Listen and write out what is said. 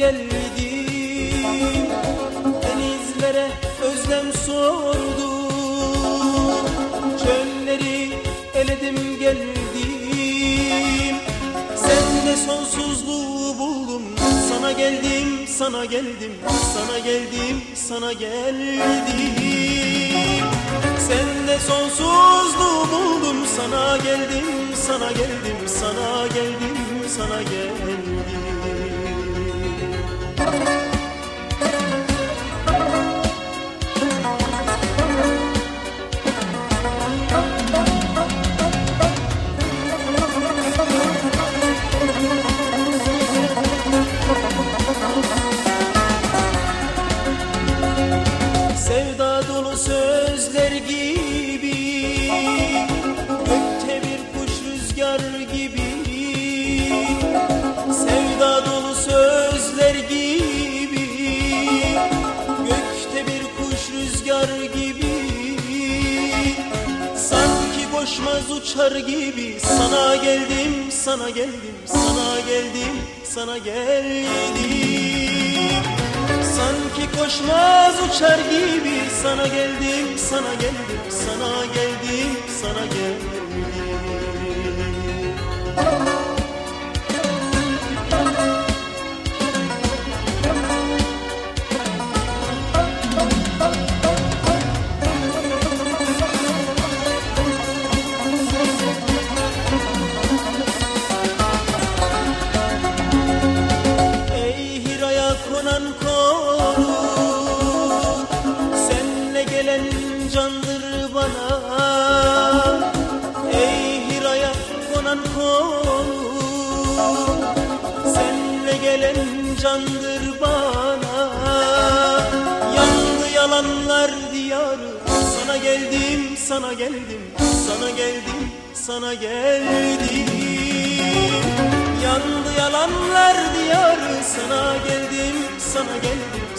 geldim Denizlere özlem sordu. Çölleri eledim geldim. Sende sonsuzluğu buldum Sana geldim, sana geldim Sana geldim, sana geldim. Sende sonsuzluğu buldum Sana geldim, sana geldim Sana geldim, sana geldim. Sevda dolu sözler gibi Gökte bir kuş rüzgar gibi. Sevda dolu sözler gibi Gökte bir kuş rüzgar gibi. Sanki koşmaz uçar gibi Sana geldim, sana geldim Sana geldim, sana geldim koşmaz uçar gibi. Sana geldim, sana geldim Sana geldim, candır bana. Ey Hira'ya konan konu Senle gelen candır bana. Yandı yalanlar diyarı Sana geldim, sana geldim Sana geldim, sana geldim. Yandı yalanlar diyarı sana geldim, sana geldim